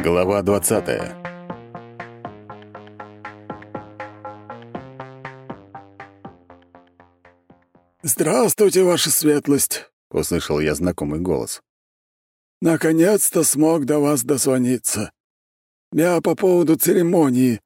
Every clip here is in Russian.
Глава 20 «Здравствуйте, ваша светлость!» — услышал я знакомый голос. «Наконец-то смог до вас дозвониться. Я по поводу церемонии».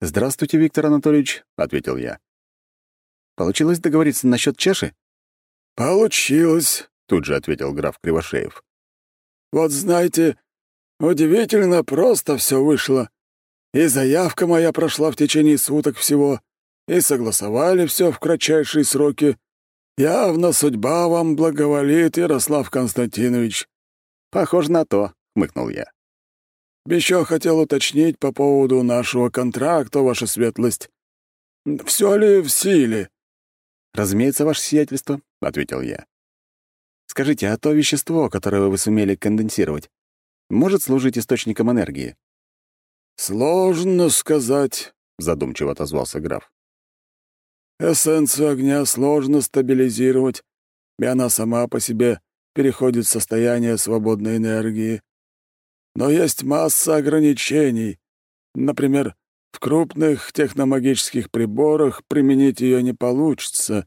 «Здравствуйте, Виктор Анатольевич», — ответил я. «Получилось договориться насчет чаши?» «Получилось», — тут же ответил граф Кривошеев. «Вот знаете, удивительно просто все вышло. И заявка моя прошла в течение суток всего, и согласовали все в кратчайшие сроки. Явно судьба вам благоволит, Ярослав Константинович». «Похоже на то», — хмыкнул я. Еще хотел уточнить по поводу нашего контракта, ваша светлость. Все ли в силе?» «Разумеется, ваше сиятельство», — ответил я. «Скажите, а то вещество, которое вы сумели конденсировать, может служить источником энергии?» «Сложно сказать», — задумчиво отозвался граф. «Эссенцию огня сложно стабилизировать, и она сама по себе переходит в состояние свободной энергии. Но есть масса ограничений. Например, в крупных техномагических приборах применить ее не получится.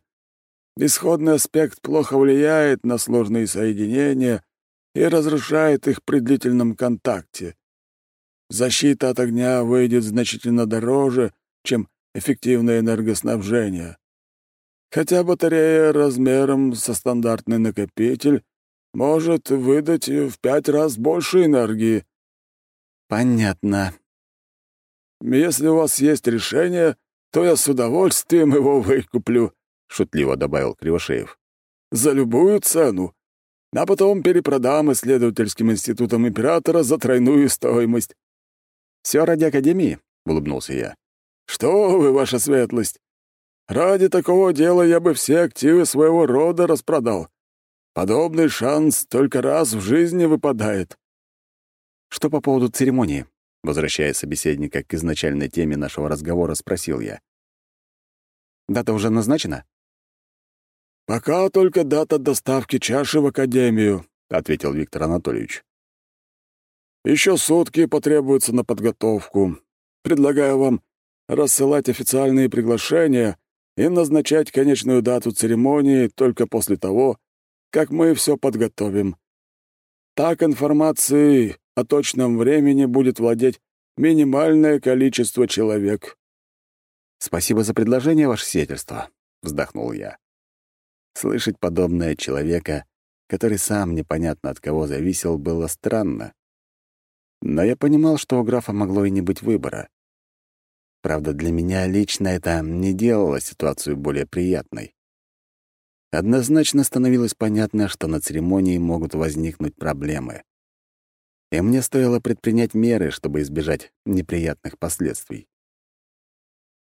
Исходный аспект плохо влияет на сложные соединения и разрушает их при длительном контакте. Защита от огня выйдет значительно дороже, чем эффективное энергоснабжение. Хотя батарея размером со стандартный накопитель может выдать в пять раз больше энергии». «Понятно». «Если у вас есть решение, то я с удовольствием его выкуплю», — шутливо добавил Кривошеев. «За любую цену, а потом перепродам исследовательским институтам императора за тройную стоимость». «Все ради Академии?» — улыбнулся я. «Что вы, ваша светлость! Ради такого дела я бы все активы своего рода распродал. Подобный шанс только раз в жизни выпадает. Что по поводу церемонии? Возвращая собеседника к изначальной теме нашего разговора, спросил я. Дата уже назначена? «Пока только дата доставки чаши в академию», — ответил Виктор Анатольевич. «Еще сутки потребуются на подготовку. Предлагаю вам рассылать официальные приглашения и назначать конечную дату церемонии только после того, как мы все подготовим. Так информацией о точном времени будет владеть минимальное количество человек». «Спасибо за предложение, ваше сиятельство», — вздохнул я. Слышать подобное человека, который сам непонятно от кого зависел, было странно. Но я понимал, что у графа могло и не быть выбора. Правда, для меня лично это не делало ситуацию более приятной. Однозначно становилось понятно, что на церемонии могут возникнуть проблемы. И мне стоило предпринять меры, чтобы избежать неприятных последствий.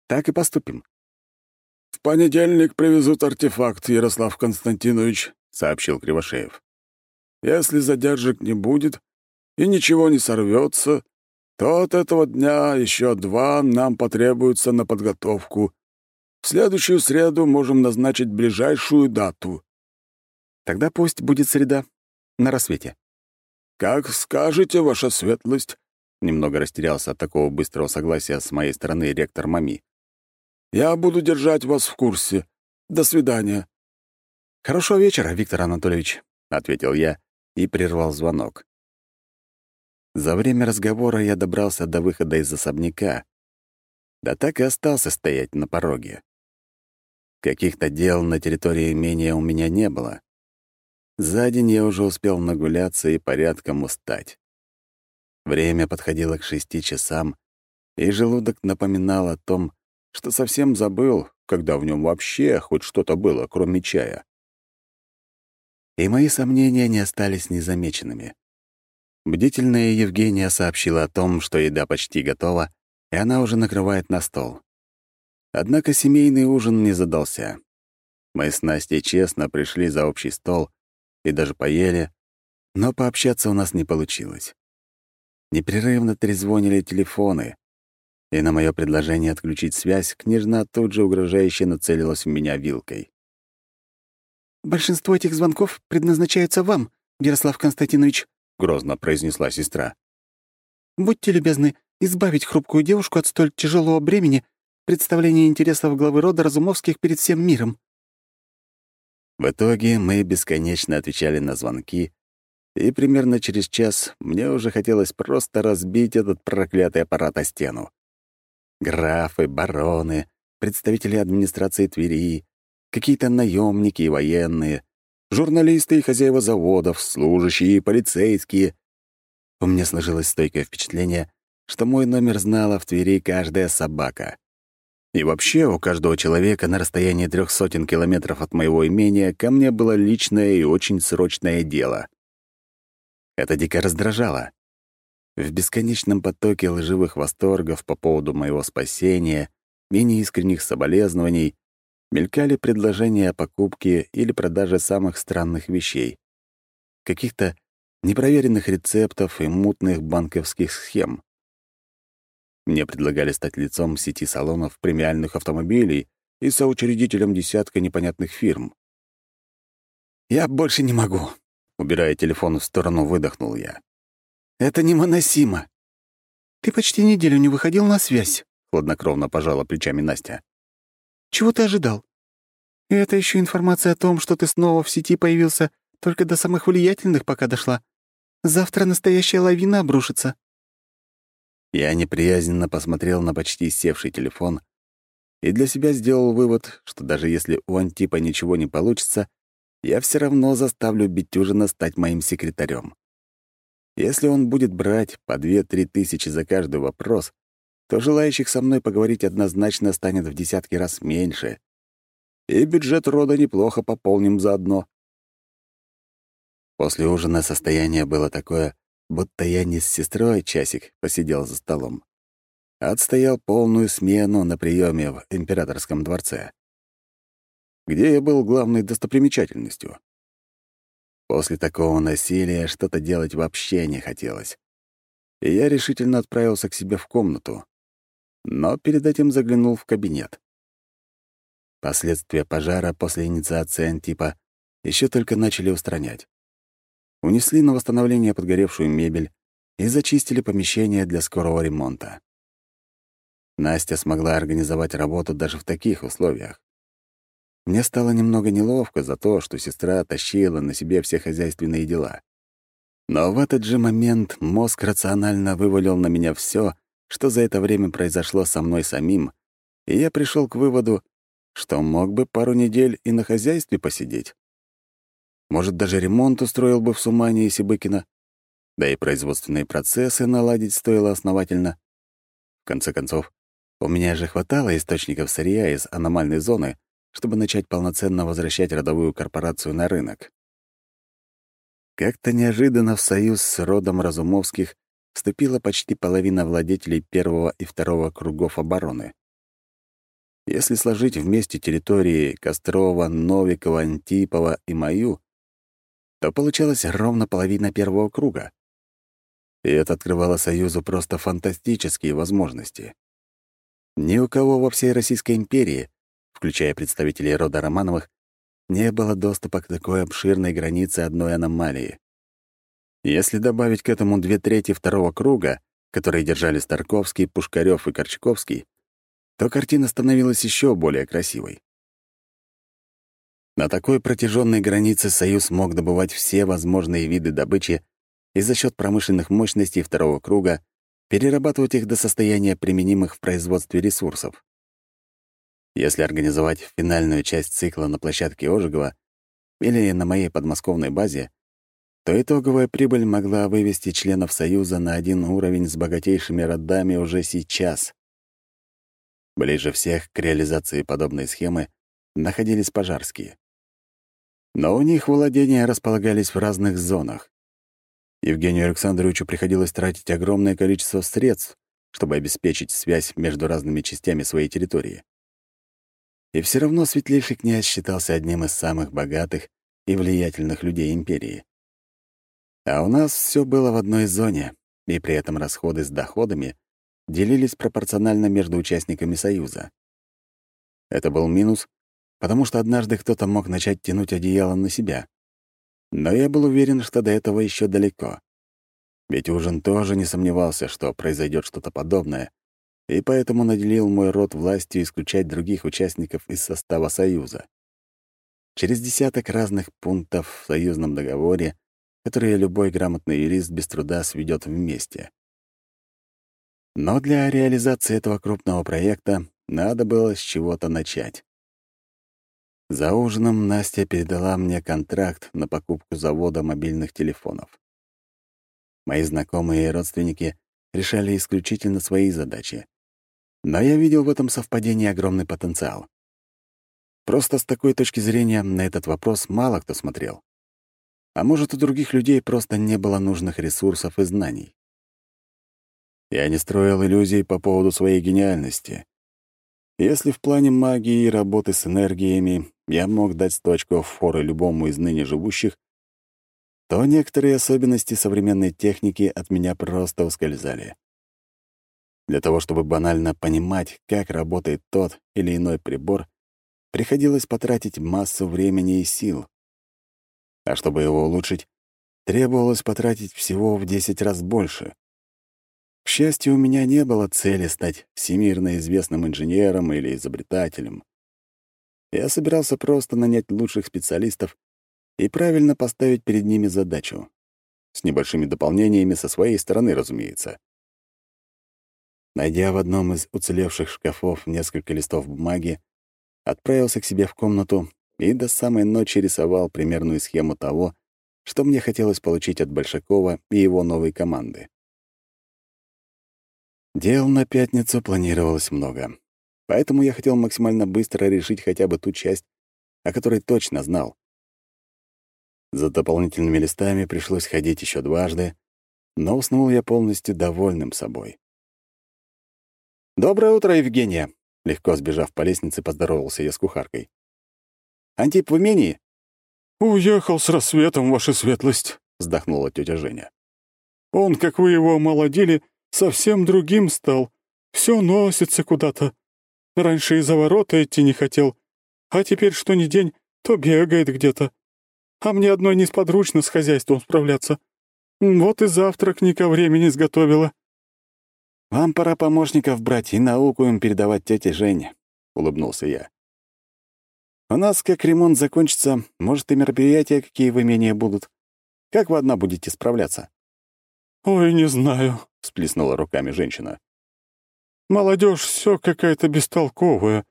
Так и поступим. «В понедельник привезут артефакт, Ярослав Константинович», — сообщил Кривошеев. «Если задержек не будет и ничего не сорвется, то от этого дня еще два нам потребуется на подготовку, в следующую среду можем назначить ближайшую дату». «Тогда пусть будет среда, на рассвете». «Как скажете, ваша светлость», — немного растерялся от такого быстрого согласия с моей стороны ректор Мами. «Я буду держать вас в курсе. До свидания». «Хорошего вечера, Виктор Анатольевич», — ответил я и прервал звонок. За время разговора я добрался до выхода из особняка, да так и остался стоять на пороге. Каких-то дел на территории имения у меня не было. За день я уже успел нагуляться и порядком устать. Время подходило к шести часам, и желудок напоминал о том, что совсем забыл, когда в нем вообще хоть что-то было, кроме чая. И мои сомнения не остались незамеченными. Бдительная Евгения сообщила о том, что еда почти готова, и она уже накрывает на стол. Однако семейный ужин не задался. Мы с Настей честно пришли за общий стол и даже поели, но пообщаться у нас не получилось. Непрерывно трезвонили телефоны, и на мое предложение отключить связь княжна тут же угрожающе нацелилась в меня вилкой. «Большинство этих звонков предназначаются вам, Ярослав Константинович», — грозно произнесла сестра. Будьте любезны избавить хрупкую девушку от столь тяжелого бремени представления интересов главы рода Разумовских перед всем миром». В итоге мы бесконечно отвечали на звонки, и примерно через час мне уже хотелось просто разбить этот проклятый аппарат о стену. Графы, бароны, представители администрации Твери, какие-то наемники и военные, журналисты и хозяева заводов, служащие и полицейские. У меня сложилось стойкое впечатление, что мой номер знала в Твери каждая собака. И вообще у каждого человека на расстоянии трех сотен километров от моего имения ко мне было личное и очень срочное дело. Это дико раздражало. В бесконечном потоке лживых восторгов по поводу моего спасения, менее искренних соболезнований, мелькали предложения о покупке или продаже самых странных вещей. Каких-то непроверенных рецептов и мутных банковских схем. Мне предлагали стать лицом сети салонов премиальных автомобилей и соучредителем десятка непонятных фирм. «Я больше не могу», — убирая телефон в сторону, выдохнул я. «Это невыносимо». «Ты почти неделю не выходил на связь», — хладнокровно пожала плечами Настя. «Чего ты ожидал? И это еще информация о том, что ты снова в сети появился, только до самых влиятельных пока дошла. Завтра настоящая лавина обрушится». Я неприязненно посмотрел на почти севший телефон и для себя сделал вывод, что даже если у Антипа ничего не получится, я все равно заставлю Бетюжина стать моим секретарем. Если он будет брать по две-три тысячи за каждый вопрос, то желающих со мной поговорить однозначно станет в десятки раз меньше. И бюджет рода неплохо пополним заодно. После ужина состояние было такое, будто я не с сестрой часик посидел за столом, а отстоял полную смену на приеме в императорском дворце где я был главной достопримечательностью. После такого насилия что-то делать вообще не хотелось. И я решительно отправился к себе в комнату. Но перед этим заглянул в кабинет. Последствия пожара после инициации Антипа еще только начали устранять. Унесли на восстановление подгоревшую мебель и зачистили помещение для скорого ремонта. Настя смогла организовать работу даже в таких условиях. Мне стало немного неловко за то, что сестра тащила на себе все хозяйственные дела. Но в этот же момент мозг рационально вывалил на меня все, что за это время произошло со мной самим, и я пришел к выводу, что мог бы пару недель и на хозяйстве посидеть. Может, даже ремонт устроил бы в Сумане и Сибыкино. Да и производственные процессы наладить стоило основательно. В конце концов, у меня же хватало источников сырья из аномальной зоны, чтобы начать полноценно возвращать родовую корпорацию на рынок. Как-то неожиданно в союз с родом Разумовских вступила почти половина владетелей первого и второго кругов обороны. Если сложить вместе территории Кострова, Новикова, Антипова и мою, то получалось ровно половина первого круга. И это открывало Союзу просто фантастические возможности. Ни у кого во всей Российской империи включая представителей рода Романовых, не было доступа к такой обширной границе одной аномалии. Если добавить к этому две трети второго круга, которые держали Старковский, Пушкарев и Корчаковский, то картина становилась еще более красивой. На такой протяженной границе Союз мог добывать все возможные виды добычи и за счет промышленных мощностей второго круга перерабатывать их до состояния применимых в производстве ресурсов. Если организовать финальную часть цикла на площадке Ожегова или на моей подмосковной базе, то итоговая прибыль могла вывести членов Союза на один уровень с богатейшими родами уже сейчас. Ближе всех к реализации подобной схемы находились пожарские. Но у них владения располагались в разных зонах. Евгению Александровичу приходилось тратить огромное количество средств, чтобы обеспечить связь между разными частями своей территории. И все равно светлейший князь считался одним из самых богатых и влиятельных людей империи. А у нас все было в одной зоне, и при этом расходы с доходами делились пропорционально между участниками Союза. Это был минус, потому что однажды кто-то мог начать тянуть одеяло на себя. Но я был уверен, что до этого еще далеко. Ведь Ужин тоже не сомневался, что произойдет что-то подобное, и поэтому наделил мой род властью исключать других участников из состава Союза. Через десяток разных пунктов в союзном договоре, которые любой грамотный юрист без труда сведет вместе. Но для реализации этого крупного проекта надо было с чего-то начать. За ужином Настя передала мне контракт на покупку завода мобильных телефонов. Мои знакомые и родственники решали исключительно свои задачи. Но я видел в этом совпадении огромный потенциал. Просто с такой точки зрения на этот вопрос мало кто смотрел. А может, у других людей просто не было нужных ресурсов и знаний. Я не строил иллюзий по поводу своей гениальности. Если в плане магии и работы с энергиями я мог дать сто очков форы любому из ныне живущих, то некоторые особенности современной техники от меня просто ускользали. Для того, чтобы банально понимать, как работает тот или иной прибор, приходилось потратить массу времени и сил. А чтобы его улучшить, требовалось потратить всего в 10 раз больше. К счастью, у меня не было цели стать всемирно известным инженером или изобретателем. Я собирался просто нанять лучших специалистов и правильно поставить перед ними задачу. С небольшими дополнениями со своей стороны, разумеется. Найдя в одном из уцелевших шкафов несколько листов бумаги, отправился к себе в комнату и до самой ночи рисовал примерную схему того, что мне хотелось получить от Большакова и его новой команды. Дел на пятницу планировалось много, поэтому я хотел максимально быстро решить хотя бы ту часть, о которой точно знал. За дополнительными листами пришлось ходить еще дважды, но уснул я полностью довольным собой. «Доброе утро, Евгения!» Легко сбежав по лестнице, поздоровался я с кухаркой. «Антип в имении?» «Уехал с рассветом, ваша светлость», — вздохнула тетя Женя. «Он, как вы его омолодили, совсем другим стал. Все носится куда-то. Раньше из-за ворота идти не хотел, а теперь что ни день, то бегает где-то. А мне одной несподручно с хозяйством справляться. Вот и завтрак не ко времени сготовила». «Вам пора помощников брать и науку им передавать тете Жене», — улыбнулся я. «У нас, как ремонт закончится, может, и мероприятия какие в имении будут. Как вы одна будете справляться?» «Ой, не знаю», — сплеснула руками женщина. Молодежь все какая-то бестолковая.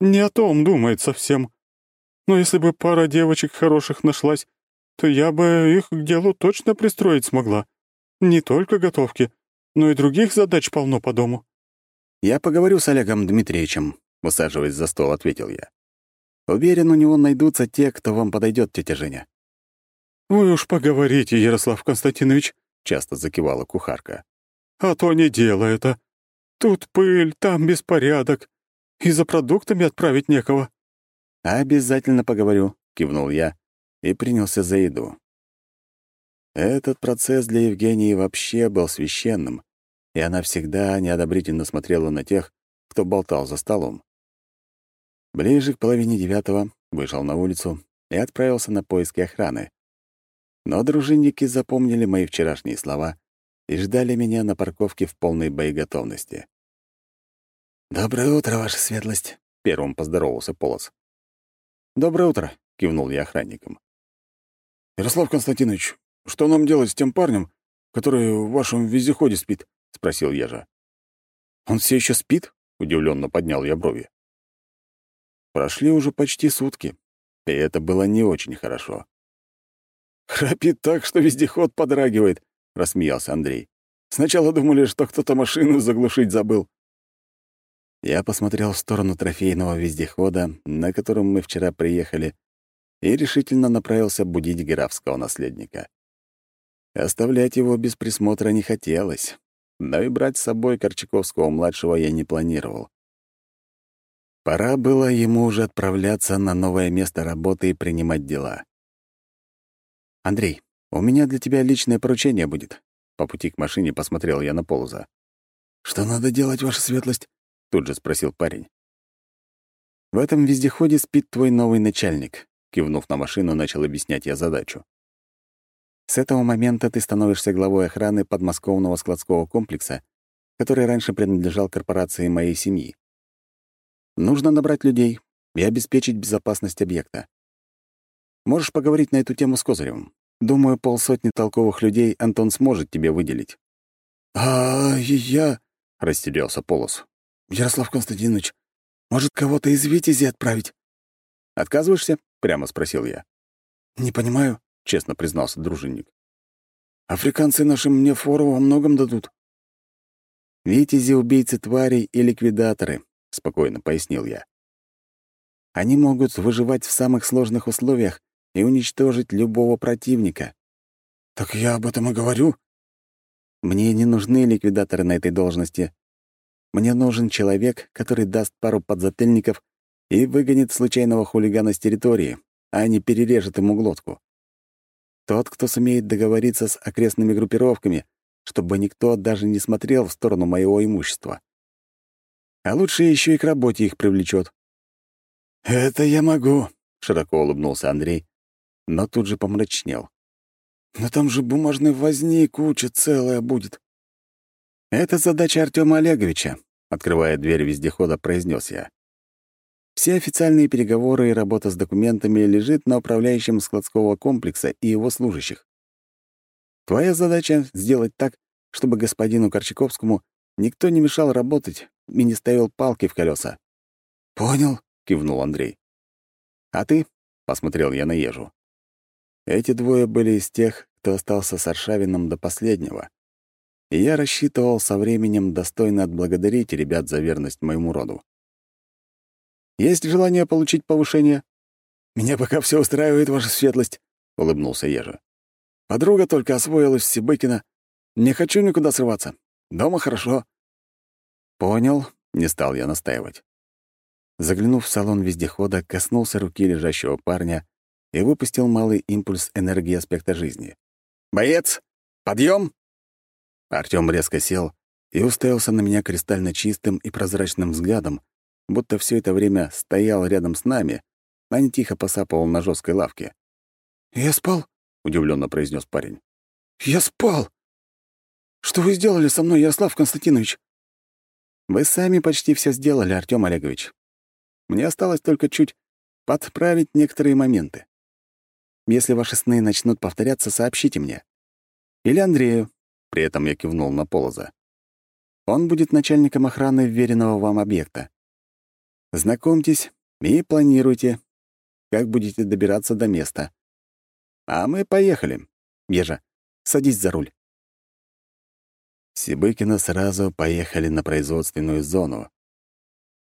Не о том думает совсем. Но если бы пара девочек хороших нашлась, то я бы их к делу точно пристроить смогла. Не только готовки, но и других задач полно по дому». «Я поговорю с Олегом Дмитриевичем», — усаживаясь за стол, ответил я. «Уверен, у него найдутся те, кто вам подойдет, тетя Женя». «Вы уж поговорите, Ярослав Константинович», — часто закивала кухарка. «А то не дело это. Тут пыль, там беспорядок. И за продуктами отправить некого». «Обязательно поговорю», — кивнул я и принялся за еду. Этот процесс для Евгении вообще был священным, и она всегда неодобрительно смотрела на тех, кто болтал за столом. Ближе к половине девятого вышел на улицу и отправился на поиски охраны. Но дружинники запомнили мои вчерашние слова и ждали меня на парковке в полной боеготовности. «Доброе утро, ваша светлость», — первым поздоровался Полос. «Доброе утро», — кивнул я охранникам. «Ярослав Константинович, что нам делать с тем парнем, который в вашем вездеходе спит?» — спросил Ежа. «Он все еще спит?» — удивленно поднял я брови. Прошли уже почти сутки, и это было не очень хорошо. «Храпит так, что вездеход подрагивает», — рассмеялся Андрей. «Сначала думали, что кто-то машину заглушить забыл». Я посмотрел в сторону трофейного вездехода, на котором мы вчера приехали, и решительно направился будить графского наследника. Оставлять его без присмотра не хотелось, но и брать с собой Корчаковского-младшего я не планировал. Пора было ему уже отправляться на новое место работы и принимать дела. «Андрей, у меня для тебя личное поручение будет». По пути к машине посмотрел я на Полоза. «Что надо делать, ваша светлость?» — тут же спросил парень. «В этом вездеходе спит твой новый начальник», — кивнув на машину, начал объяснять я задачу. С этого момента ты становишься главой охраны подмосковного складского комплекса, который раньше принадлежал корпорации моей семьи. Нужно набрать людей и обеспечить безопасность объекта. Можешь поговорить на эту тему с Козыревым. Думаю, полсотни толковых людей Антон сможет тебе выделить. «А я...» — растерялся Полос. «Ярослав Константинович, может, кого-то из Витязи отправить?» «Отказываешься?» — прямо спросил я. «Не понимаю», — честно признался дружинник. «Африканцы наши мне фору во многом дадут». «Витязи — убийцы тварей и ликвидаторы», — спокойно пояснил я. «Они могут выживать в самых сложных условиях и уничтожить любого противника». «Так я об этом и говорю». «Мне не нужны ликвидаторы на этой должности. Мне нужен человек, который даст пару подзатыльников и выгонит случайного хулигана с территории, а не перережет ему глотку. Тот, кто сумеет договориться с окрестными группировками, чтобы никто даже не смотрел в сторону моего имущества. А лучше еще и к работе их привлечет. «Это я могу», — широко улыбнулся Андрей, но тут же помрачнел. «Но там же бумажной возни куча целая будет». «Это задача Артема Олеговича», — открывая дверь вездехода, произнес я. Все официальные переговоры и работа с документами лежит на управляющем складского комплекса и его служащих. Твоя задача — сделать так, чтобы господину Корчаковскому никто не мешал работать и не ставил палки в колеса. «Понял», — кивнул Андрей. «А ты?» — посмотрел я на Ежу. Эти двое были из тех, кто остался с Аршавином до последнего. И я рассчитывал со временем достойно отблагодарить ребят за верность моему роду. Есть желание получить повышение?» «Меня пока все устраивает, ваша светлость», — улыбнулся Ежа. «Подруга только освоилась в Сибыкина. Не хочу никуда срываться. Дома хорошо». «Понял», — не стал я настаивать. Заглянув в салон вездехода, коснулся руки лежащего парня и выпустил малый импульс энергии аспекта жизни. «Боец! Подъем!» Артём резко сел и уставился на меня кристально чистым и прозрачным взглядом, будто все это время стоял рядом с нами, а не тихо посапывал на жесткой лавке. «Я спал?» — удивленно произнес парень. «Я спал! Что вы сделали со мной, Ярослав Константинович?» «Вы сами почти все сделали, Артем Олегович. Мне осталось только чуть подправить некоторые моменты. Если ваши сны начнут повторяться, сообщите мне. Или Андрею». При этом я кивнул на Полоза. Он будет начальником охраны веренного вам объекта. Знакомьтесь и планируйте, как будете добираться до места. А мы поехали. Ежа, садись за руль. Сибыкина сразу поехали на производственную зону.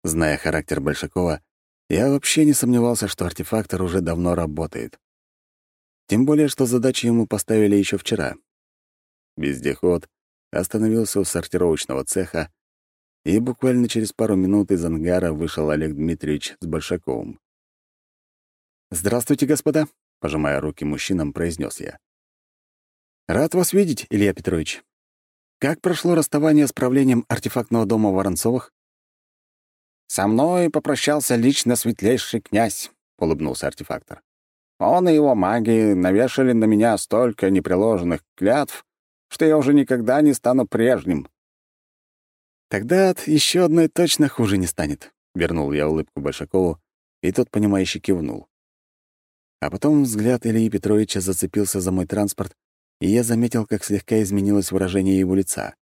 Зная характер Большакова, я вообще не сомневался, что артефактор уже давно работает. Тем более, что задачи ему поставили еще вчера. Вездеход остановился у сортировочного цеха, и буквально через пару минут из ангара вышел Олег Дмитриевич с Большаковым. «Здравствуйте, господа», — пожимая руки мужчинам, произнес я. «Рад вас видеть, Илья Петрович. Как прошло расставание с правлением артефактного дома Воронцовых?» «Со мной попрощался лично светлейший князь», — улыбнулся артефактор. «Он и его маги навешали на меня столько непреложенных клятв, что я уже никогда не стану прежним. «Тогда от еще одной точно хуже не станет», — вернул я улыбку Большакову, и тот, понимающе кивнул. А потом взгляд Ильи Петровича зацепился за мой транспорт, и я заметил, как слегка изменилось выражение его лица.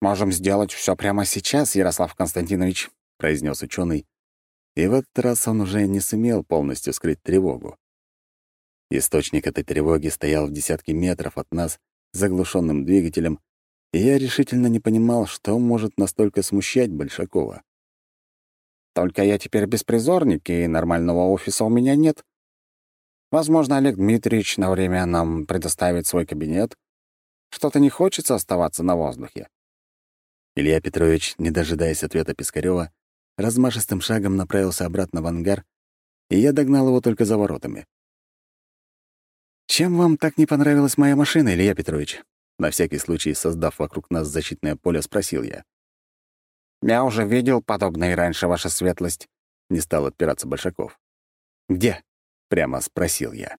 «Можем сделать все прямо сейчас, Ярослав Константинович», — произнес ученый, и в этот раз он уже не сумел полностью скрыть тревогу. Источник этой тревоги стоял в десятке метров от нас, заглушенным двигателем, и я решительно не понимал, что может настолько смущать Большакова. «Только я теперь беспризорник, и нормального офиса у меня нет. Возможно, Олег Дмитриевич на время нам предоставит свой кабинет. Что-то не хочется оставаться на воздухе». Илья Петрович, не дожидаясь ответа Пискарева, размашистым шагом направился обратно в ангар, и я догнал его только за воротами. «Чем вам так не понравилась моя машина, Илья Петрович?» На всякий случай, создав вокруг нас защитное поле, спросил я. «Я уже видел подобное раньше, ваша светлость», — не стал отпираться Большаков. «Где?» — прямо спросил я.